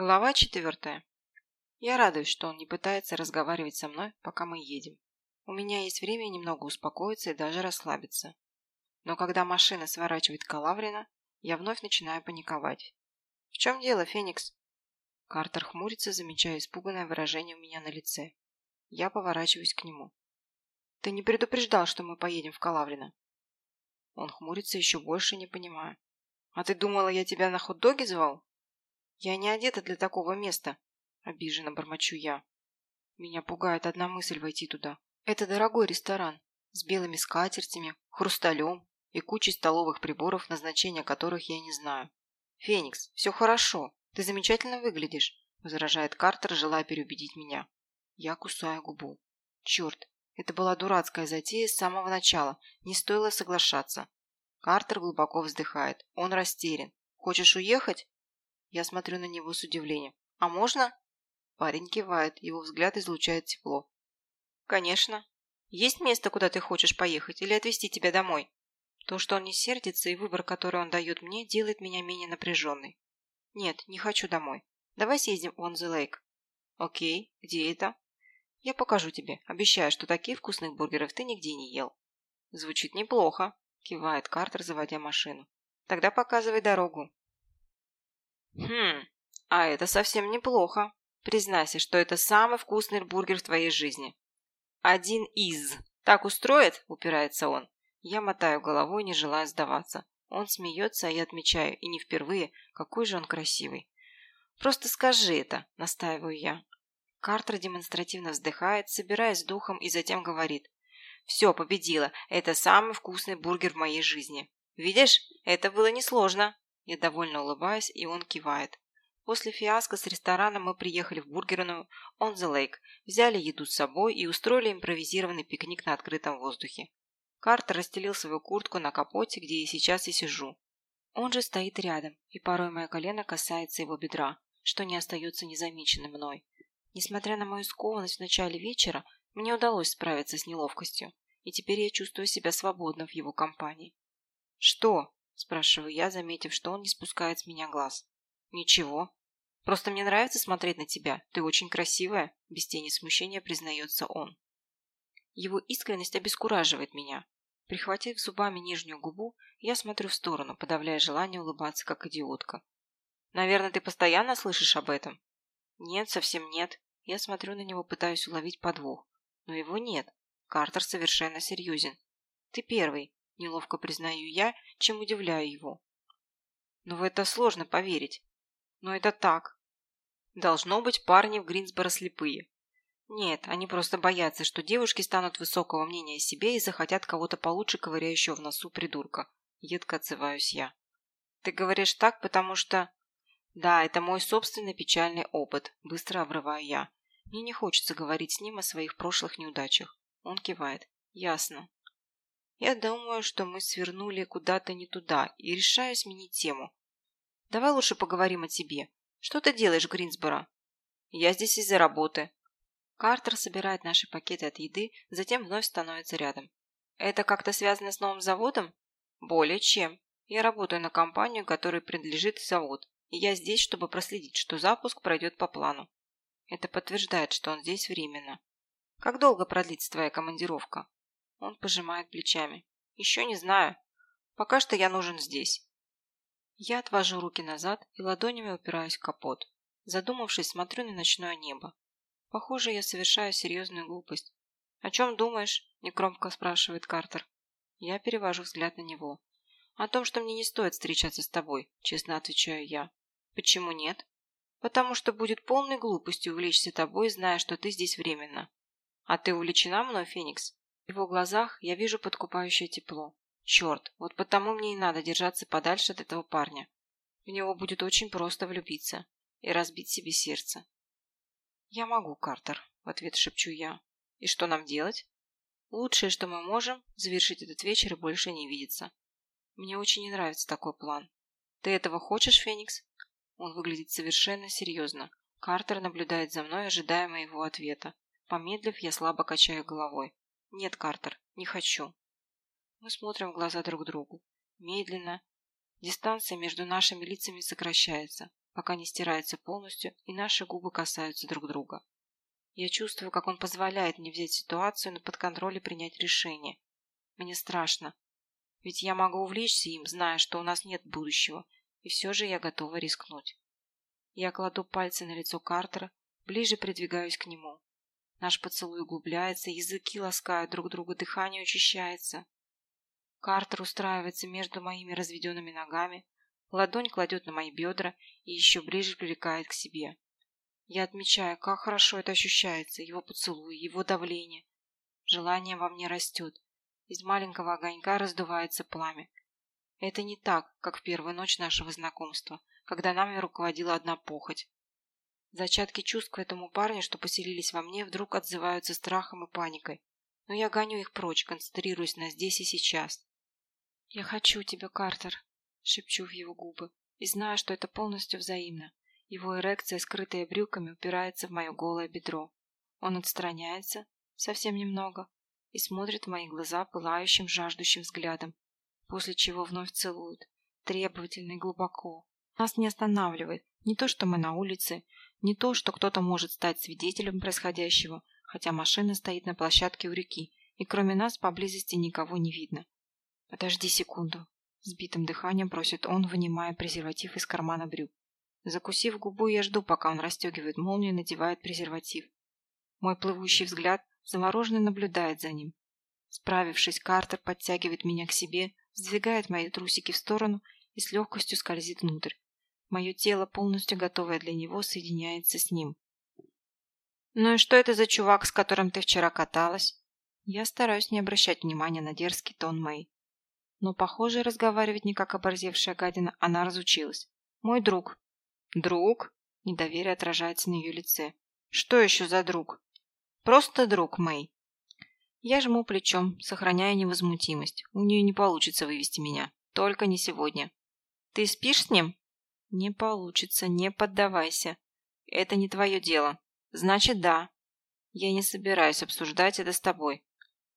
Глава четвертая. Я радуюсь, что он не пытается разговаривать со мной, пока мы едем. У меня есть время немного успокоиться и даже расслабиться. Но когда машина сворачивает Калаврина, я вновь начинаю паниковать. «В чем дело, Феникс?» Картер хмурится, замечая испуганное выражение у меня на лице. Я поворачиваюсь к нему. «Ты не предупреждал, что мы поедем в Калаврино?» Он хмурится еще больше, не понимая. «А ты думала, я тебя на хот-доги звал?» «Я не одета для такого места», – обиженно бормочу я. Меня пугает одна мысль войти туда. Это дорогой ресторан с белыми скатертями, хрусталем и кучей столовых приборов, назначения которых я не знаю. «Феникс, все хорошо. Ты замечательно выглядишь», – возражает Картер, желая переубедить меня. Я кусаю губу. Черт, это была дурацкая затея с самого начала. Не стоило соглашаться. Картер глубоко вздыхает. Он растерян. «Хочешь уехать?» Я смотрю на него с удивлением. «А можно?» Парень кивает, его взгляд излучает тепло. «Конечно. Есть место, куда ты хочешь поехать, или отвезти тебя домой?» То, что он не сердится, и выбор, который он дает мне, делает меня менее напряженной. «Нет, не хочу домой. Давай съездим в the Lake». «Окей. Где это?» «Я покажу тебе. Обещаю, что таких вкусных бургеров ты нигде не ел». «Звучит неплохо», – кивает Картер, заводя машину. «Тогда показывай дорогу». Хм, а это совсем неплохо. Признайся, что это самый вкусный бургер в твоей жизни. Один из. Так устроит? Упирается он. Я мотаю головой, не желая сдаваться. Он смеется, а я отмечаю, и не впервые, какой же он красивый. «Просто скажи это», – настаиваю я. Картер демонстративно вздыхает, собираясь духом, и затем говорит. «Все, победила. Это самый вкусный бургер в моей жизни. Видишь, это было несложно». Я довольно улыбаюсь, и он кивает. После фиаско с рестораном мы приехали в бургерную On the Lake, взяли еду с собой и устроили импровизированный пикник на открытом воздухе. Картер расстелил свою куртку на капоте, где я сейчас и сижу. Он же стоит рядом, и порой мое колено касается его бедра, что не остается незамеченным мной. Несмотря на мою скованность в начале вечера, мне удалось справиться с неловкостью, и теперь я чувствую себя свободно в его компании. «Что?» Спрашиваю я, заметив, что он не спускает с меня глаз. Ничего. Просто мне нравится смотреть на тебя. Ты очень красивая. Без тени смущения признается он. Его искренность обескураживает меня. Прихватив зубами нижнюю губу, я смотрю в сторону, подавляя желание улыбаться, как идиотка. «Наверное, ты постоянно слышишь об этом?» «Нет, совсем нет». Я смотрю на него, пытаюсь уловить подвох. Но его нет. Картер совершенно серьезен. «Ты первый. Неловко признаю я, чем удивляю его. Но в это сложно поверить. Но это так. Должно быть, парни в Гринсборо слепые. Нет, они просто боятся, что девушки станут высокого мнения о себе и захотят кого-то получше ковыряющего в носу придурка. Едко отзываюсь я. Ты говоришь так, потому что... Да, это мой собственный печальный опыт, быстро обрываю я. Мне не хочется говорить с ним о своих прошлых неудачах. Он кивает. Ясно. Я думаю, что мы свернули куда-то не туда и решаю сменить тему. Давай лучше поговорим о тебе. Что ты делаешь в Гринсборо? Я здесь из-за работы. Картер собирает наши пакеты от еды, затем вновь становится рядом. Это как-то связано с новым заводом? Более чем. Я работаю на компанию, которой принадлежит завод, и я здесь, чтобы проследить, что запуск пройдет по плану. Это подтверждает, что он здесь временно. Как долго продлится твоя командировка? Он пожимает плечами. «Еще не знаю. Пока что я нужен здесь». Я отвожу руки назад и ладонями упираюсь в капот. Задумавшись, смотрю на ночное небо. Похоже, я совершаю серьезную глупость. «О чем думаешь?» – негромко спрашивает Картер. Я перевожу взгляд на него. «О том, что мне не стоит встречаться с тобой», – честно отвечаю я. «Почему нет?» «Потому что будет полной глупостью увлечься тобой, зная, что ты здесь временно». «А ты увлечена мной, Феникс?» Его глазах я вижу подкупающее тепло. Черт, вот потому мне и надо держаться подальше от этого парня. В него будет очень просто влюбиться и разбить себе сердце. «Я могу, Картер», — в ответ шепчу я. «И что нам делать?» «Лучшее, что мы можем, завершить этот вечер и больше не видеться. Мне очень не нравится такой план. Ты этого хочешь, Феникс?» Он выглядит совершенно серьезно. Картер наблюдает за мной, ожидая моего ответа. Помедлив, я слабо качаю головой. «Нет, Картер, не хочу». Мы смотрим в глаза друг другу. Медленно. Дистанция между нашими лицами сокращается. пока не стирается полностью и наши губы касаются друг друга. Я чувствую, как он позволяет мне взять ситуацию на под контроль и принять решение. Мне страшно. Ведь я могу увлечься им, зная, что у нас нет будущего, и все же я готова рискнуть. Я кладу пальцы на лицо Картера, ближе придвигаюсь к нему. Наш поцелуй углубляется, языки ласкают друг друга, дыхание учащается. Картер устраивается между моими разведенными ногами, ладонь кладет на мои бедра и еще ближе привлекает к себе. Я отмечаю, как хорошо это ощущается, его поцелуй, его давление. Желание во мне растет. Из маленького огонька раздувается пламя. Это не так, как в первую ночь нашего знакомства, когда нами руководила одна похоть. Зачатки чувств к этому парню, что поселились во мне, вдруг отзываются страхом и паникой. Но я гоню их прочь, концентрируясь на здесь и сейчас. «Я хочу тебя, Картер», — шепчу в его губы, и знаю, что это полностью взаимно. Его эрекция, скрытая брюками, упирается в мое голое бедро. Он отстраняется, совсем немного, и смотрит в мои глаза пылающим, жаждущим взглядом, после чего вновь целует, требовательно и глубоко. Нас не останавливает не то, что мы на улице, не то, что кто-то может стать свидетелем происходящего, хотя машина стоит на площадке у реки, и кроме нас поблизости никого не видно. «Подожди секунду», — сбитым дыханием просит он, вынимая презерватив из кармана брюк. Закусив губу, я жду, пока он расстегивает молнию и надевает презерватив. Мой плывущий взгляд завороженно наблюдает за ним. Справившись, Картер подтягивает меня к себе, сдвигает мои трусики в сторону и с легкостью скользит внутрь. Мое тело, полностью готовое для него, соединяется с ним. «Ну и что это за чувак, с которым ты вчера каталась?» Я стараюсь не обращать внимания на дерзкий тон Мэй. Но, похоже, разговаривать не как оборзевшая гадина, она разучилась. «Мой друг», «Друг?» – недоверие отражается на ее лице. «Что еще за друг?» «Просто друг, Мэй». Я жму плечом, сохраняя невозмутимость. У нее не получится вывести меня. Только не сегодня. «Ты спишь с ним?» «Не получится, не поддавайся. Это не твое дело. Значит, да. Я не собираюсь обсуждать это с тобой.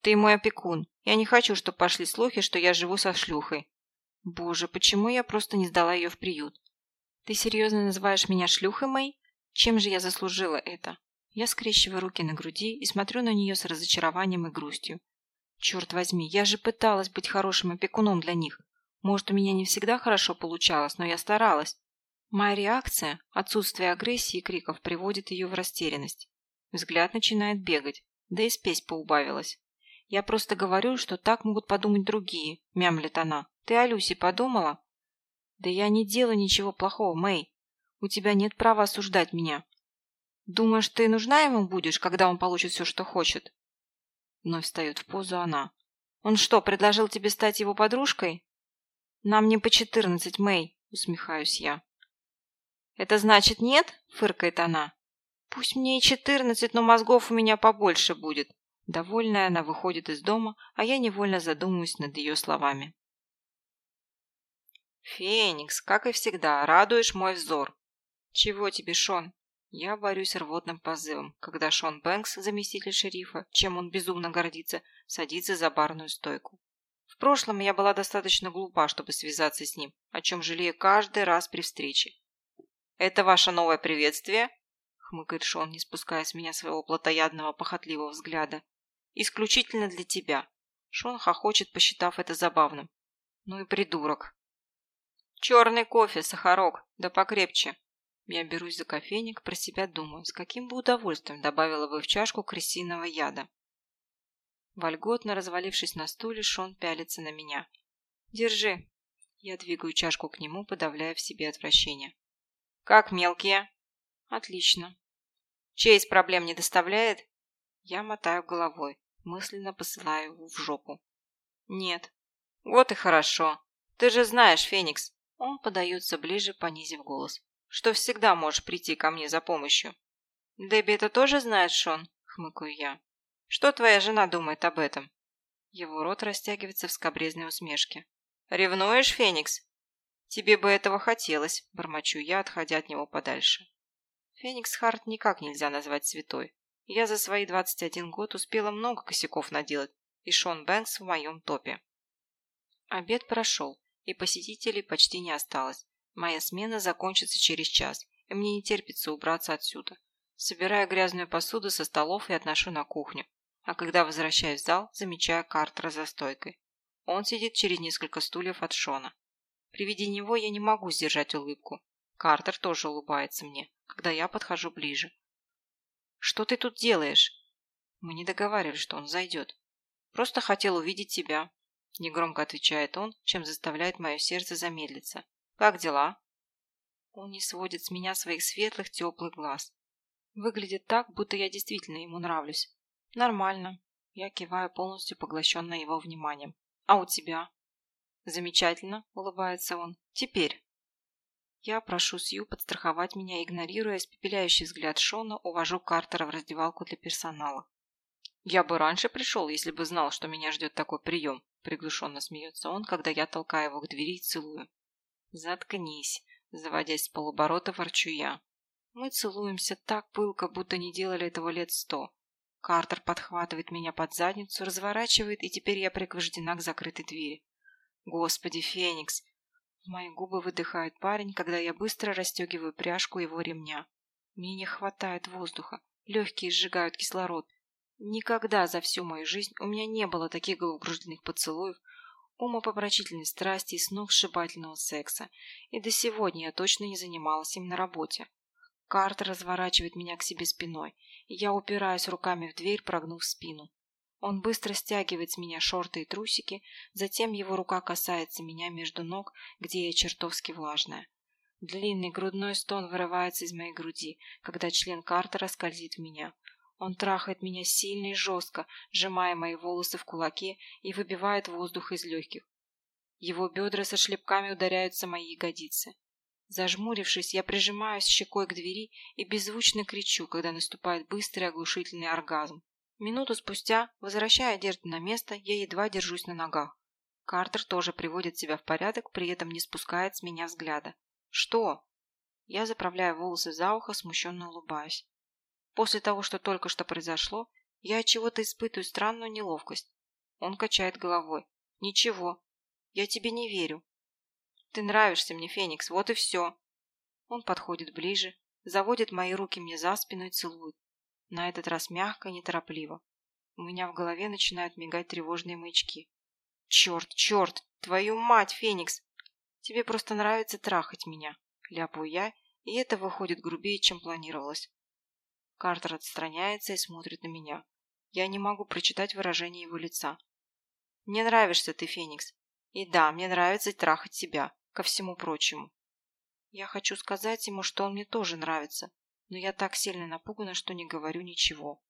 Ты мой опекун. Я не хочу, чтобы пошли слухи, что я живу со шлюхой. Боже, почему я просто не сдала ее в приют? «Ты серьезно называешь меня шлюхой, Мэй? Чем же я заслужила это?» Я скрещиваю руки на груди и смотрю на нее с разочарованием и грустью. «Черт возьми, я же пыталась быть хорошим опекуном для них. Может, у меня не всегда хорошо получалось, но я старалась». Моя реакция, отсутствие агрессии и криков, приводит ее в растерянность. Взгляд начинает бегать, да и спесь поубавилась. «Я просто говорю, что так могут подумать другие», — мямлит она. «Ты о Люсе подумала?» «Да я не делаю ничего плохого, Мэй. У тебя нет права осуждать меня. Думаешь, ты нужна ему будешь, когда он получит все, что хочет?» Вновь встает в позу она. «Он что, предложил тебе стать его подружкой?» «Нам не по четырнадцать, Мэй», — усмехаюсь я. «Это значит нет?» — фыркает она. «Пусть мне и четырнадцать, но мозгов у меня побольше будет». Довольная она выходит из дома, а я невольно задумываюсь над ее словами. «Феникс, как и всегда, радуешь мой взор». «Чего тебе, Шон?» Я борюсь рвотным позывом, когда Шон Бэнкс, заместитель шерифа, чем он безумно гордится, садится за барную стойку. В прошлом я была достаточно глупа, чтобы связаться с ним, о чем жалею каждый раз при встрече. «Это ваше новое приветствие?» — хмыкает Шон, не спуская с меня своего плотоядного похотливого взгляда. «Исключительно для тебя». Шон хохочет, посчитав это забавным. «Ну и придурок». «Черный кофе, сахарок, да покрепче». Я берусь за кофейник, про себя думаю, с каким бы удовольствием добавила бы в чашку крысиного яда. Вольготно развалившись на стуле, Шон пялится на меня. «Держи». Я двигаю чашку к нему, подавляя в себе отвращение. «Как мелкие?» «Отлично». «Чейз проблем не доставляет?» Я мотаю головой, мысленно посылаю его в жопу. «Нет». «Вот и хорошо. Ты же знаешь, Феникс, он подается ближе, понизив голос. «Что всегда можешь прийти ко мне за помощью». «Дебби это тоже знает, Шон?» — хмыкаю я. «Что твоя жена думает об этом?» Его рот растягивается в скобрезной усмешке. «Ревнуешь, Феникс?» «Тебе бы этого хотелось», — бормочу я, отходя от него подальше. Феникс Харт никак нельзя назвать святой. Я за свои 21 год успела много косяков наделать, и Шон Бэнкс в моем топе. Обед прошел, и посетителей почти не осталось. Моя смена закончится через час, и мне не терпится убраться отсюда. Собираю грязную посуду со столов и отношу на кухню. А когда возвращаюсь в зал, замечаю Картера за стойкой. Он сидит через несколько стульев от Шона. При виде него я не могу сдержать улыбку. Картер тоже улыбается мне, когда я подхожу ближе. «Что ты тут делаешь?» Мы не договаривались, что он зайдет. «Просто хотел увидеть тебя», – негромко отвечает он, чем заставляет мое сердце замедлиться. «Как дела?» Он не сводит с меня своих светлых, теплых глаз. Выглядит так, будто я действительно ему нравлюсь. Нормально. Я киваю, полностью поглощенная его вниманием. А у тебя? Замечательно, улыбается он. Теперь. Я прошу Сью подстраховать меня, игнорируя испепеляющий взгляд Шона, увожу Картера в раздевалку для персонала. «Я бы раньше пришел, если бы знал, что меня ждет такой прием», приглушенно смеется он, когда я толкаю его к двери и целую. «Заткнись», заводясь с полуборота, ворчу я. Мы целуемся так пылко, будто не делали этого лет сто. Картер подхватывает меня под задницу, разворачивает, и теперь я пригвождена к закрытой двери. Господи, Феникс! В мои губы выдыхает парень, когда я быстро расстегиваю пряжку его ремня. Мне не хватает воздуха, легкие сжигают кислород. Никогда за всю мою жизнь у меня не было таких головокружительных поцелуев, умопомрачительной страсти и сногсшибательного секса, и до сегодня я точно не занималась им на работе. Картер разворачивает меня к себе спиной, и я упираюсь руками в дверь, прогнув спину. Он быстро стягивает с меня шорты и трусики, затем его рука касается меня между ног, где я чертовски влажная. Длинный грудной стон вырывается из моей груди, когда член Картера скользит в меня. Он трахает меня сильно и жестко, сжимая мои волосы в кулаке и выбивает воздух из легких. Его бедра со шлепками ударяются мои ягодицы. Зажмурившись, я прижимаюсь щекой к двери и беззвучно кричу, когда наступает быстрый оглушительный оргазм. Минуту спустя, возвращая одежду на место, я едва держусь на ногах. Картер тоже приводит себя в порядок, при этом не спускает с меня взгляда. «Что?» Я заправляю волосы за ухо, смущенно улыбаюсь. После того, что только что произошло, я от чего-то испытываю странную неловкость. Он качает головой. «Ничего. Я тебе не верю. Ты нравишься мне, Феникс, вот и все. Он подходит ближе, заводит мои руки мне за спину и целует. На этот раз мягко и неторопливо. У меня в голове начинают мигать тревожные маячки. Черт, черт, твою мать, Феникс! Тебе просто нравится трахать меня. Ляпаю я, и это выходит грубее, чем планировалось. Картер отстраняется и смотрит на меня. Я не могу прочитать выражение его лица. Мне нравишься ты, Феникс. И да, мне нравится трахать тебя ко всему прочему. Я хочу сказать ему, что он мне тоже нравится, но я так сильно напугана, что не говорю ничего.